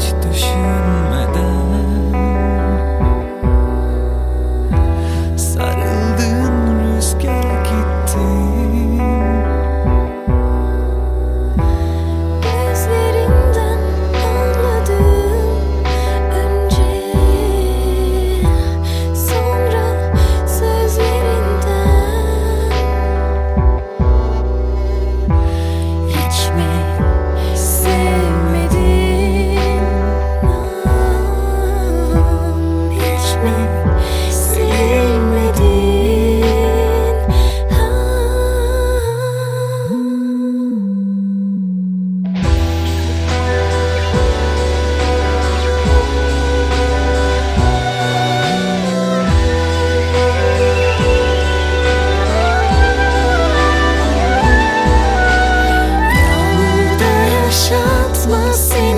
touch the shoe. must see